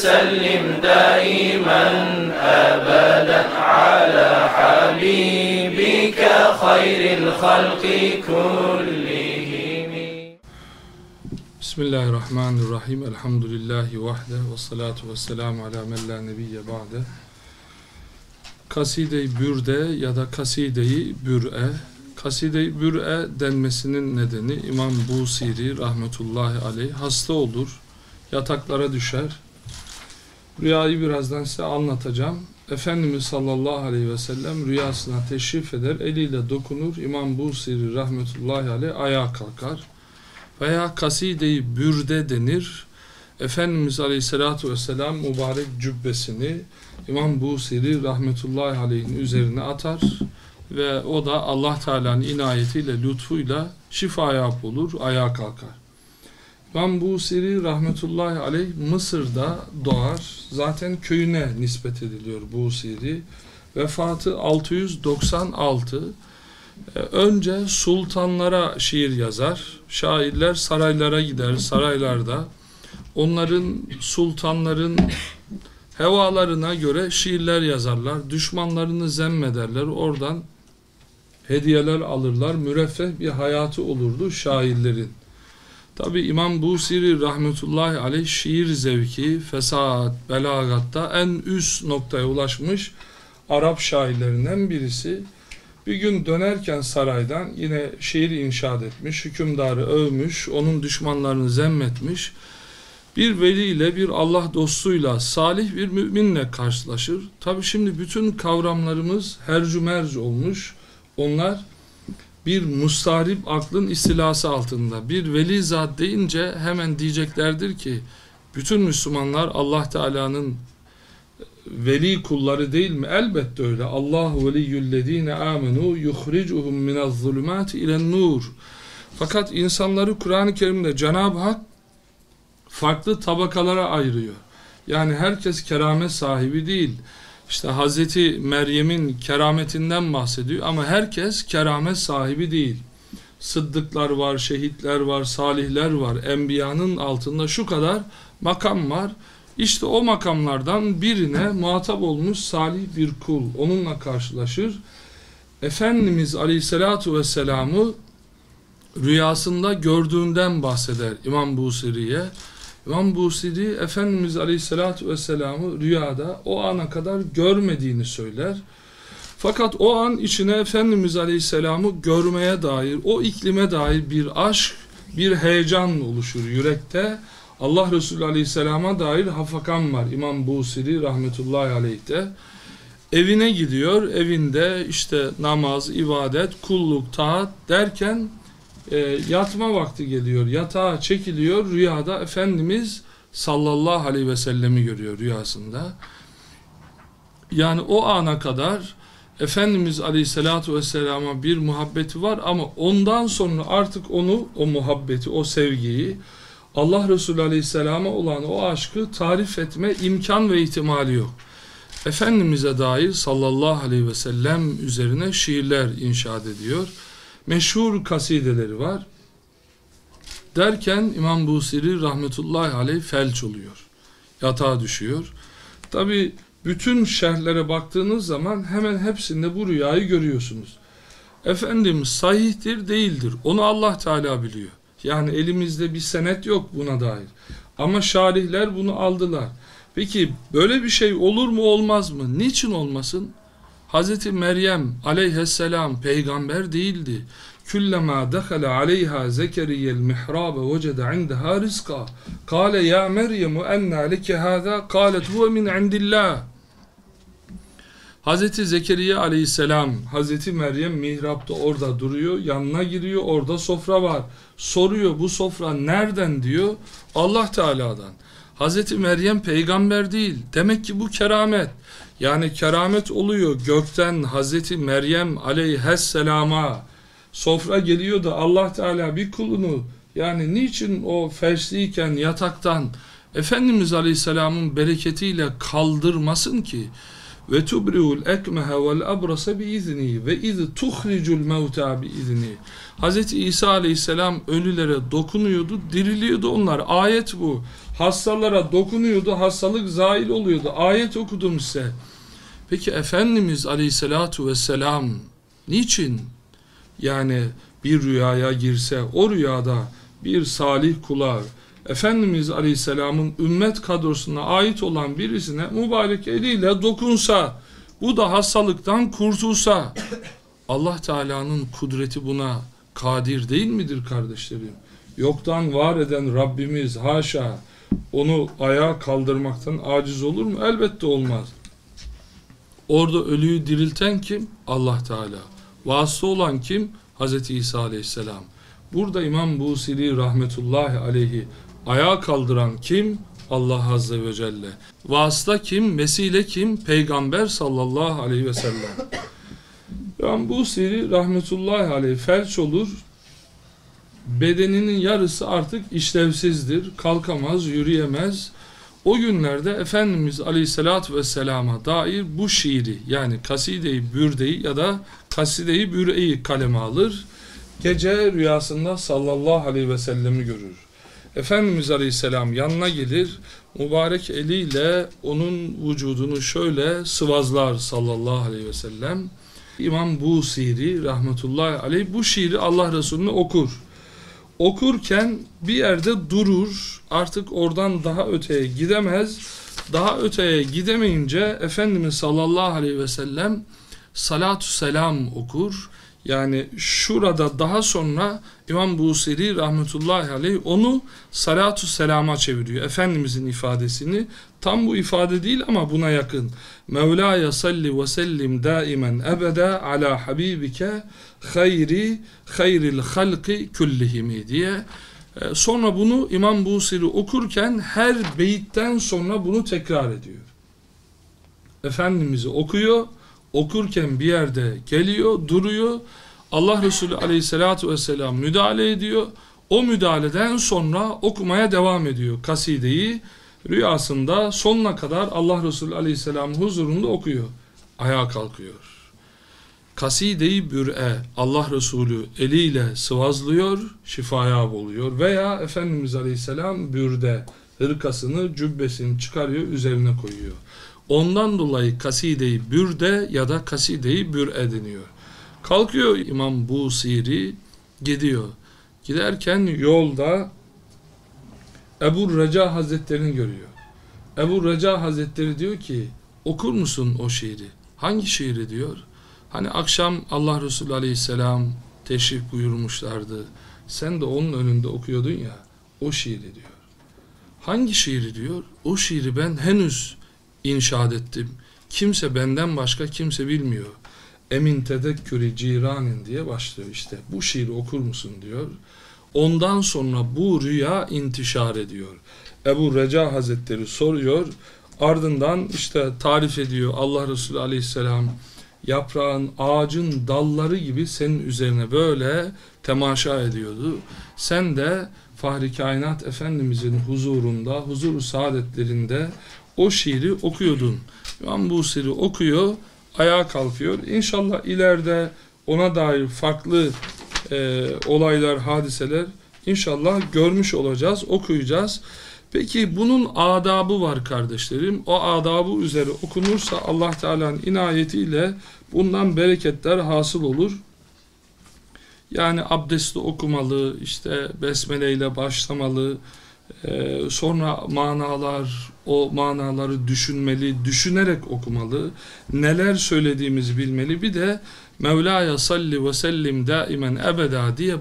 وسلم دائما أبدا على حبيبك خير الخلق كلهم بسم الله الرحمن الرحيم الحمد لله وحده والصلاة والسلام على من لا نبي بعده Kaside-i Bürde ya da Kaside-i Bür'e Kaside-i Bür'e denmesinin nedeni İmam Busiri rahmetullahi aleyh hasta olur, yataklara düşer. Rüyayı birazdan size anlatacağım. Efendimiz sallallahu aleyhi ve sellem rüyasına teşrif eder, eliyle dokunur. İmam Busiri rahmetullahi aleyh ayağa kalkar. Veya Kaside-i Bürde denir. Efendimiz aleyhissalatu vesselam mübarek cübbesini İmam Busiri rahmetullahi aleyhin üzerine atar ve o da Allah Teala'nın inayetiyle, lütfuyla şifaya olur, ayağa kalkar. İmam rahmetullahi aleyh Mısır'da doğar. Zaten köyüne nispet ediliyor Busiri. Vefatı 696. Ee, Önce sultanlara şiir yazar. Şairler saraylara gider, saraylarda. Onların, sultanların hevalarına göre şiirler yazarlar. Düşmanlarını zemmederler. Oradan hediyeler alırlar. Müreffeh bir hayatı olurdu şairlerin. Tabi İmam Busiri rahmetullahi aleyh şiir zevki, fesat, belagatta en üst noktaya ulaşmış Arap şairlerinden birisi. Bir gün dönerken saraydan yine şiir inşaat etmiş, hükümdarı övmüş, onun düşmanlarını zemmetmiş. Bir veliyle, bir Allah dostuyla, salih bir müminle karşılaşır. Tabi şimdi bütün kavramlarımız hercümerc olmuş. Onlar bir mustarip aklın istilası altında. Bir veli zat deyince hemen diyeceklerdir ki bütün Müslümanlar Allah Teala'nın veli kulları değil mi? Elbette öyle. Allahu veliyyüllezine amenu yuhricuhum minez zulümati ilen nur. Fakat insanları Kur'an-ı Kerim'de Cenab-ı Hak farklı tabakalara ayırıyor. Yani herkes keramet sahibi değil. İşte Hazreti Meryem'in kerametinden bahsediyor ama herkes keramet sahibi değil. Sıddıklar var, şehitler var, salihler var. Enbiyanın altında şu kadar makam var. İşte o makamlardan birine muhatap olmuş salih bir kul. Onunla karşılaşır. Efendimiz Aleyhisselatu Vesselam'ı rüyasında gördüğünden bahseder İmam Busiri'ye. İmam Busiri Efendimiz Aleyhisselatü Vesselam'ı rüyada o ana kadar görmediğini söyler. Fakat o an içine Efendimiz Aleyhisselam'ı görmeye dair, o iklime dair bir aşk, bir heyecan oluşur yürekte. Allah Resulü Aleyhisselam'a dair hafakan var İmam Busiri rahmetullahi aleyhte. Evine gidiyor, evinde işte namaz, ibadet, kulluk, taat derken e, yatma vakti geliyor. Yatağa çekiliyor. Rüyada Efendimiz sallallahu aleyhi ve sellemi görüyor rüyasında. Yani o ana kadar Efendimiz aleyhissalatu vesselama bir muhabbeti var ama ondan sonra artık onu, o muhabbeti, o sevgiyi Allah Resulü aleyhisselama olan o aşkı tarif etme imkan ve ihtimali yok. Efendimiz'e dair sallallahu aleyhi ve sellem üzerine şiirler inşaat ediyor meşhur kasideleri var. Derken İmam Busiri rahmetullahi aleyh felç oluyor. Yatağa düşüyor. Tabi bütün şerhlere baktığınız zaman hemen hepsinde bu rüyayı görüyorsunuz. Efendim sahihtir değildir. Onu Allah Teala biliyor. Yani elimizde bir senet yok buna dair. Ama şarihler bunu aldılar. Peki böyle bir şey olur mu olmaz mı? Niçin olmasın? Hazreti Meryem aleyhisselam peygamber değildi. Küllema dekhala aleyha zekeriyel mihrabe vecede indeha rizqa. Kale ya Meryem enna leke hâzâ. Kâlet huve min indillah. Hazreti Zekeriya aleyhisselam, Hazreti Meryem mihrapta orada duruyor, yanına giriyor, orada sofra var. Soruyor bu sofra nereden diyor? Allah Teala'dan. Hazreti Meryem peygamber değil. Demek ki bu keramet. Yani keramet oluyor gökten Hazreti Meryem aleyhisselama sofra geliyor da Allah Teala bir kulunu yani niçin o felçliyken yataktan Efendimiz Aleyhisselam'ın bereketiyle kaldırmasın ki ve tubriul ekmehe vel abrasa bi izni ve iz tuhricul mevta bi izni Hz. İsa Aleyhisselam ölülere dokunuyordu diriliyordu onlar ayet bu hastalara dokunuyordu hastalık zail oluyordu ayet okudum size peki Efendimiz Aleyhisselatu Vesselam niçin yani bir rüyaya girse o rüyada bir salih kula Efendimiz Aleyhisselam'ın ümmet kadrosuna ait olan birisine mübarek eliyle dokunsa bu da hastalıktan kurtulsa Allah Teala'nın kudreti buna kadir değil midir kardeşlerim? Yoktan var eden Rabbimiz haşa onu ayağa kaldırmaktan aciz olur mu? Elbette olmaz. Orada ölüyü dirilten kim? Allah Teala. Vasıta olan kim? Hz. İsa Aleyhisselam. Burada İmam Busiri rahmetullahi aleyhi ayağa kaldıran kim? Allah Azze ve Celle. Vasıta kim? Vesile kim? Peygamber sallallahu aleyhi ve sellem. İmam Busiri rahmetullahi aleyhi felç olur. Bedeninin yarısı artık işlevsizdir. Kalkamaz, yürüyemez. O günlerde Efendimiz Aleyhisselatü Vesselam'a dair bu şiiri yani Kaside-i Bürde'yi ya da Kaside-i Büre'yi kaleme alır. Gece rüyasında sallallahu aleyhi ve sellemi görür. Efendimiz Aleyhisselam yanına gelir, mübarek eliyle onun vücudunu şöyle sıvazlar sallallahu aleyhi ve sellem. İmam Busiri rahmetullahi aleyh bu şiiri Allah Resulüne okur. Okurken bir yerde durur, artık oradan daha öteye gidemez. Daha öteye gidemeyince Efendimiz sallallahu aleyhi ve sellem salatu selam okur. Yani şurada daha sonra İmam Busiri rahmetullahi aleyh onu salatu selama çeviriyor. Efendimizin ifadesini tam bu ifade değil ama buna yakın. Mevlaya salli ve sellim daimen ebede ala habibike hayri hayril halki kullihimi diye e, sonra bunu İmam Busiri okurken her beyitten sonra bunu tekrar ediyor. Efendimiz'i okuyor okurken bir yerde geliyor, duruyor. Allah Resulü aleyhissalatu vesselam müdahale ediyor. O müdahaleden sonra okumaya devam ediyor kasideyi. Rüyasında sonuna kadar Allah Resulü aleyhisselam huzurunda okuyor. Ayağa kalkıyor. Kasideyi bür'e Allah Resulü eliyle sıvazlıyor, şifaya buluyor. Veya Efendimiz aleyhisselam bürde hırkasını, cübbesini çıkarıyor, üzerine koyuyor. Ondan dolayı kasideyi bürde ya da kasideyi bür'e deniyor. Kalkıyor İmam Busiri gidiyor. Giderken yolda Ebu Reca Hazretlerini görüyor. Ebu Reca Hazretleri diyor ki okur musun o şiiri? Hangi şiiri diyor? Hani akşam Allah Resulü Aleyhisselam teşrif buyurmuşlardı. Sen de onun önünde okuyordun ya o şiiri diyor. Hangi şiiri diyor? O şiiri ben henüz inşaat ettim. Kimse benden başka kimse bilmiyor. Emin tedekkürü ciranin diye başlıyor işte. Bu şiiri okur musun diyor. Ondan sonra bu rüya intişar ediyor. Ebu Reca Hazretleri soruyor. Ardından işte tarif ediyor Allah Resulü Aleyhisselam yaprağın, ağacın dalları gibi senin üzerine böyle temaşa ediyordu. Sen de Fahri Kainat Efendimizin huzurunda, huzur saadetlerinde o şiiri okuyordun. İmam Busiri okuyor, ayağa kalkıyor. İnşallah ileride ona dair farklı e, olaylar, hadiseler inşallah görmüş olacağız, okuyacağız. Peki bunun adabı var kardeşlerim. O adabı üzere okunursa Allah Teala'nın inayetiyle bundan bereketler hasıl olur. Yani abdestli okumalı, işte besmele ile başlamalı, ee, sonra manalar, o manaları düşünmeli, düşünerek okumalı, neler söylediğimizi bilmeli. Bir de Mevla'ya salli ve sellim daimen ebeda diye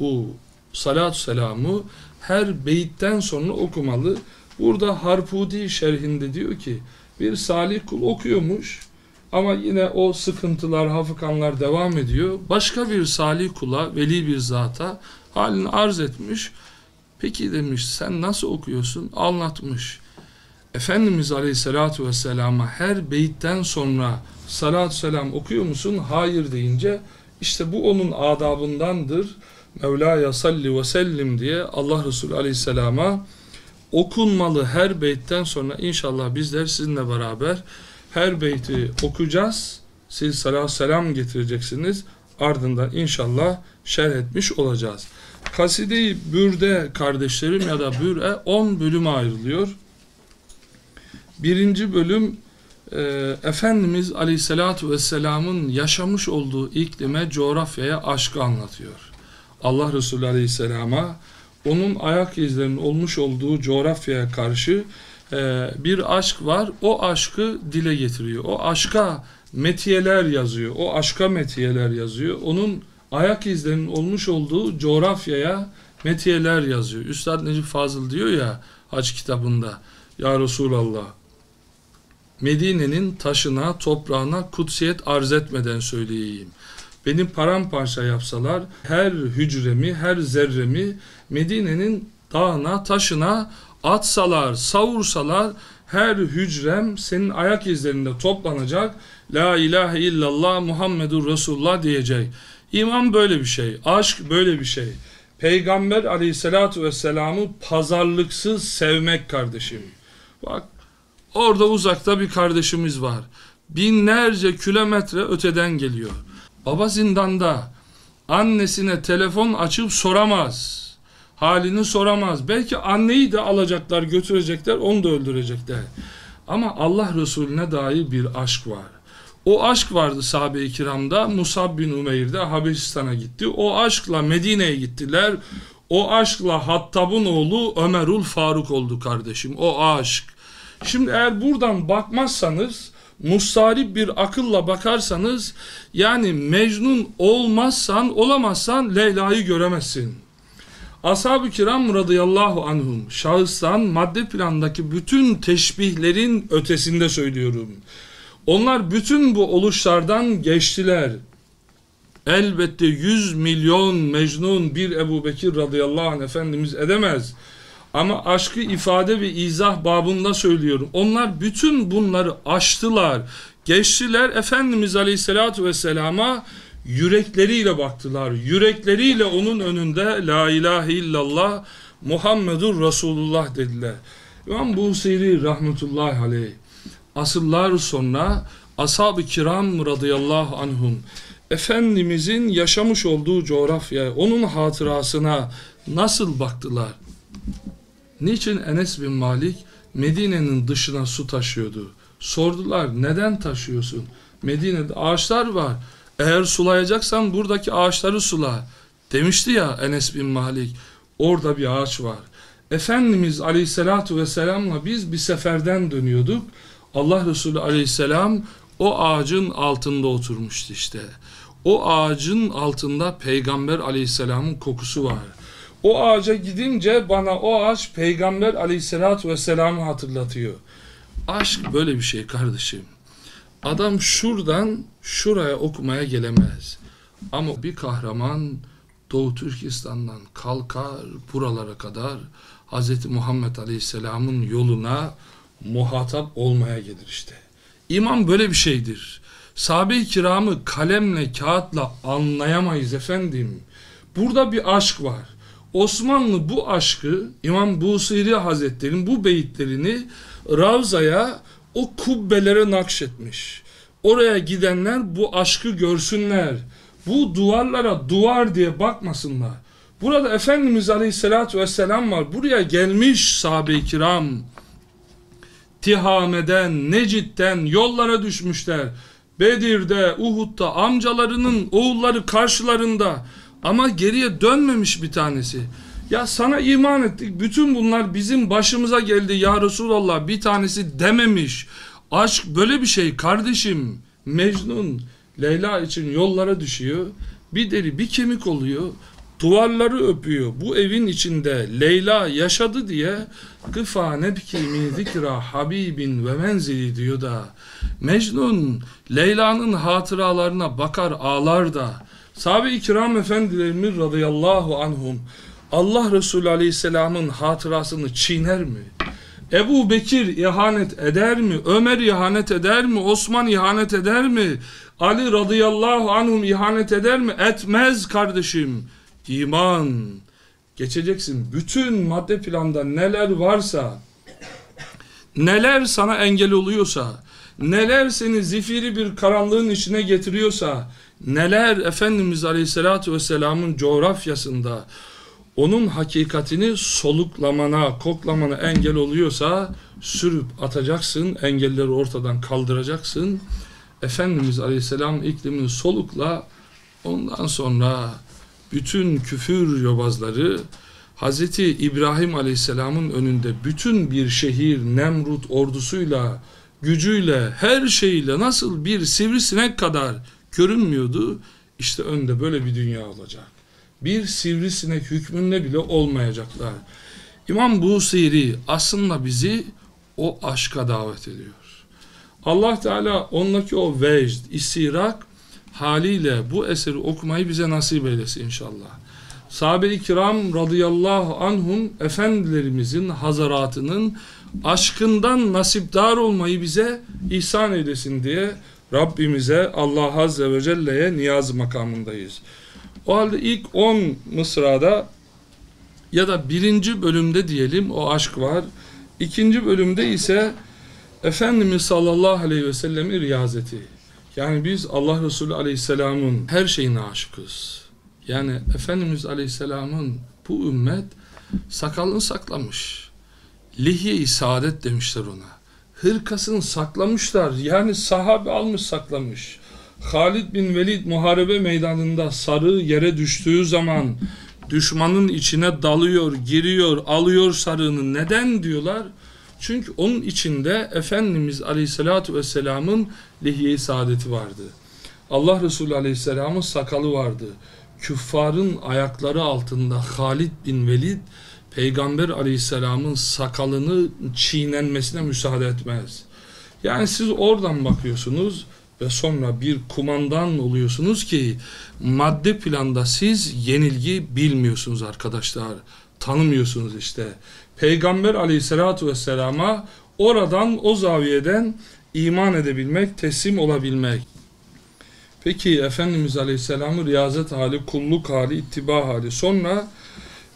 bu salat selamı her beyitten sonra okumalı. Burada Harpudi şerhinde diyor ki bir salih kul okuyormuş ama yine o sıkıntılar, hafıkanlar devam ediyor. Başka bir salih kula, veli bir zata halini arz etmiş Peki demiş sen nasıl okuyorsun? Anlatmış. Efendimiz Aleyhisselatü Vesselam'a her beyitten sonra salatü selam okuyor musun? Hayır deyince işte bu onun adabındandır. Mevla'ya salli ve sellim diye Allah Resulü Aleyhisselam'a okunmalı her beytten sonra inşallah bizler sizinle beraber her beyti okuyacağız. Siz salat selam getireceksiniz. Ardından inşallah şerh etmiş olacağız. Kaside-i Bürde kardeşlerim ya da Bür'e 10 bölüme ayrılıyor. Birinci bölüm e, Efendimiz Aleyhisselatü Vesselam'ın yaşamış olduğu iklime, coğrafyaya aşkı anlatıyor. Allah Resulü Aleyhisselam'a onun ayak izlerinin olmuş olduğu coğrafyaya karşı e, bir aşk var. O aşkı dile getiriyor. O aşka metiyeler yazıyor. O aşka metiyeler yazıyor. Onun ayak izlerinin olmuş olduğu coğrafyaya metiyeler yazıyor. Üstad Necip Fazıl diyor ya hac kitabında Ya Resulallah Medine'nin taşına, toprağına kutsiyet arz etmeden söyleyeyim. Benim paramparça yapsalar her hücremi, her zerremi Medine'nin dağına, taşına atsalar, savursalar her hücrem senin ayak izlerinde toplanacak. La ilahe illallah Muhammedur Resulullah diyecek. İman böyle bir şey. Aşk böyle bir şey. Peygamber aleyhissalatu vesselam'ı pazarlıksız sevmek kardeşim. Bak orada uzakta bir kardeşimiz var. Binlerce kilometre öteden geliyor. Baba zindanda annesine telefon açıp soramaz. Halini soramaz. Belki anneyi de alacaklar götürecekler onu da öldürecekler. Ama Allah Resulüne dair bir aşk var. O aşk vardı sahabe-i kiramda. Musab bin Umeyr'de Habeşistan'a gitti. O aşkla Medine'ye gittiler. O aşkla Hattab'ın oğlu Ömerul Faruk oldu kardeşim. O aşk. Şimdi eğer buradan bakmazsanız mustarip bir akılla bakarsanız yani Mecnun olmazsan olamazsan Leyla'yı göremezsin. Ashab-ı kiram radıyallahu anhum şahıstan madde plandaki bütün teşbihlerin ötesinde söylüyorum. Onlar bütün bu oluşlardan geçtiler. Elbette 100 milyon Mecnun bir Ebu Bekir radıyallahu anh Efendimiz edemez. Ama aşkı ifade ve izah babında söylüyorum. Onlar bütün bunları aştılar. Geçtiler Efendimiz Aleyhisselatü Vesselam'a yürekleriyle baktılar. Yürekleriyle onun önünde La ilahe illallah Muhammedur Resulullah dediler. İmam Busiri rahmetullahi aleyh asırlar sonra ashab-ı kiram radıyallahu anhum Efendimizin yaşamış olduğu coğrafya, onun hatırasına nasıl baktılar? Niçin Enes bin Malik Medine'nin dışına su taşıyordu? Sordular neden taşıyorsun? Medine'de ağaçlar var. Eğer sulayacaksan buradaki ağaçları sula. Demişti ya Enes bin Malik. Orada bir ağaç var. Efendimiz Aleyhisselatu Vesselam'la biz bir seferden dönüyorduk. Allah Resulü Aleyhisselam o ağacın altında oturmuştu işte. O ağacın altında Peygamber Aleyhisselam'ın kokusu var. O ağaca gidince bana o ağaç Peygamber Aleyhisselatü Vesselam'ı hatırlatıyor. Aşk böyle bir şey kardeşim. Adam şuradan şuraya okumaya gelemez. Ama bir kahraman Doğu Türkistan'dan kalkar buralara kadar Hz. Muhammed Aleyhisselam'ın yoluna muhatap olmaya gelir işte. İman böyle bir şeydir. Sahabe-i kiramı kalemle, kağıtla anlayamayız efendim. Burada bir aşk var. Osmanlı bu aşkı İmam Busiri Hazretleri'nin bu beyitlerini Ravza'ya o kubbelere nakşetmiş. Oraya gidenler bu aşkı görsünler. Bu duvarlara duvar diye bakmasınlar. Burada Efendimiz Aleyhisselatü Vesselam var. Buraya gelmiş sahabe-i kiram. Tihame'den, Necit'ten yollara düşmüşler. Bedir'de, Uhud'da amcalarının oğulları karşılarında ama geriye dönmemiş bir tanesi. Ya sana iman ettik. Bütün bunlar bizim başımıza geldi ya Resulallah. Bir tanesi dememiş. Aşk böyle bir şey kardeşim. Mecnun Leyla için yollara düşüyor. Bir deri bir kemik oluyor. Duvarları öpüyor. Bu evin içinde Leyla yaşadı diye kıfa nebki min zikra habibin ve menzili diyor da Mecnun Leyla'nın hatıralarına bakar ağlar da sahabe-i efendilerimiz radıyallahu anhum Allah Resulü Aleyhisselam'ın hatırasını çiğner mi? Ebu Bekir ihanet eder mi? Ömer ihanet eder mi? Osman ihanet eder mi? Ali radıyallahu anhum ihanet eder mi? Etmez kardeşim. İman. Geçeceksin. Bütün madde planda neler varsa, neler sana engel oluyorsa, neler seni zifiri bir karanlığın içine getiriyorsa, neler Efendimiz Aleyhisselatü Vesselam'ın coğrafyasında, onun hakikatini soluklamana, koklamana engel oluyorsa sürüp atacaksın, engelleri ortadan kaldıracaksın. Efendimiz Aleyhisselam iklimini solukla ondan sonra bütün küfür yobazları Hazreti İbrahim Aleyhisselam'ın önünde bütün bir şehir Nemrut ordusuyla, gücüyle, her şeyle nasıl bir sivrisinek kadar görünmüyordu. İşte önde böyle bir dünya olacak bir sivrisinek hükmünde bile olmayacaklar. İmam Busiri aslında bizi o aşka davet ediyor. Allah Teala ondaki o vecd, istirak haliyle bu eseri okumayı bize nasip eylesin inşallah. Sahabe-i kiram radıyallahu anhum efendilerimizin hazaratının aşkından nasipdar olmayı bize ihsan eylesin diye Rabbimize Allah Azze ve Celle'ye niyaz makamındayız. O halde ilk 10 mısrada ya da birinci bölümde diyelim o aşk var. İkinci bölümde ise Efendimiz sallallahu aleyhi ve sellem'in riyazeti. Yani biz Allah Resulü aleyhisselamın her şeyine aşıkız. Yani Efendimiz aleyhisselamın bu ümmet sakalını saklamış. Lihye-i saadet demişler ona. Hırkasını saklamışlar. Yani sahabe almış saklamış. Halid bin Velid muharebe meydanında sarı yere düştüğü zaman düşmanın içine dalıyor, giriyor, alıyor sarığını. Neden diyorlar? Çünkü onun içinde Efendimiz Aleyhisselatü Vesselam'ın lehye saadeti vardı. Allah Resulü Aleyhisselam'ın sakalı vardı. Küffarın ayakları altında Halid bin Velid Peygamber Aleyhisselam'ın sakalını çiğnenmesine müsaade etmez. Yani siz oradan bakıyorsunuz ve sonra bir kumandan oluyorsunuz ki madde planda siz yenilgi bilmiyorsunuz arkadaşlar. Tanımıyorsunuz işte. Peygamber aleyhissalatu vesselama oradan o zaviyeden iman edebilmek, teslim olabilmek. Peki Efendimiz Aleyhisselam'ın riyazet hali, kulluk hali, ittiba hali. Sonra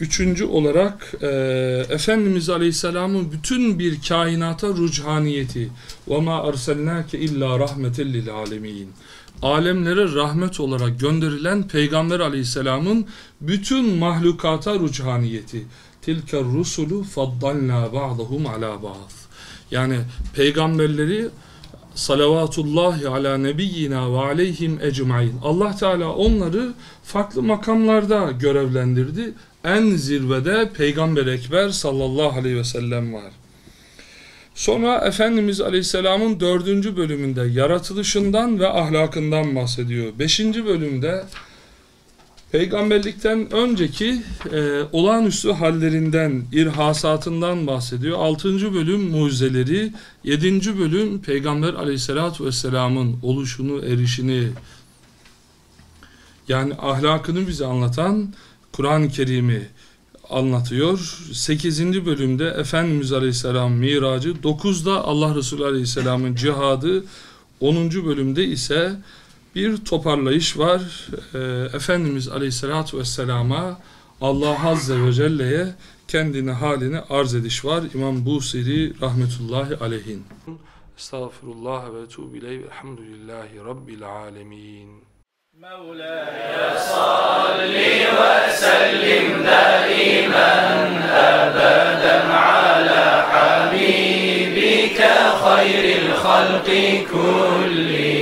Üçüncü olarak e, Efendimiz Aleyhisselam'ın bütün bir kainata ruchaniyeti وَمَا أَرْسَلْنَاكَ اِلَّا رَحْمَةً لِلْعَالَمِينَ Alemlere rahmet olarak gönderilen Peygamber Aleyhisselam'ın bütün mahlukata ruchaniyeti tilke rusulu faddalna ba'dahum ala ba'd yani peygamberleri salavatullahi ala nebiyyina ve aleyhim ecmain Allah Teala onları farklı makamlarda görevlendirdi en zirvede Peygamber Ekber sallallahu aleyhi ve sellem var. Sonra Efendimiz Aleyhisselam'ın dördüncü bölümünde yaratılışından ve ahlakından bahsediyor. Beşinci bölümde peygamberlikten önceki e, olağanüstü hallerinden, irhasatından bahsediyor. Altıncı bölüm mucizeleri, yedinci bölüm Peygamber Aleyhisselatü Vesselam'ın oluşunu, erişini, yani ahlakını bize anlatan Kur'an-ı Kerim'i anlatıyor. 8. bölümde Efendimiz Aleyhisselam miracı, 9'da Allah Resulü Aleyhisselam'ın cihadı, 10. bölümde ise bir toparlayış var. Ee, Efendimiz Aleyhisselatü Vesselam'a Allah Azze ve Celle'ye kendini halini arz ediş var. İmam Busiri rahmetullahi aleyhin. Estağfurullah ve tuğbu ileyh velhamdülillahi rabbil alemin. مولاي صل وسلم دائما ابدا على حبيبك خير الخلق كلهم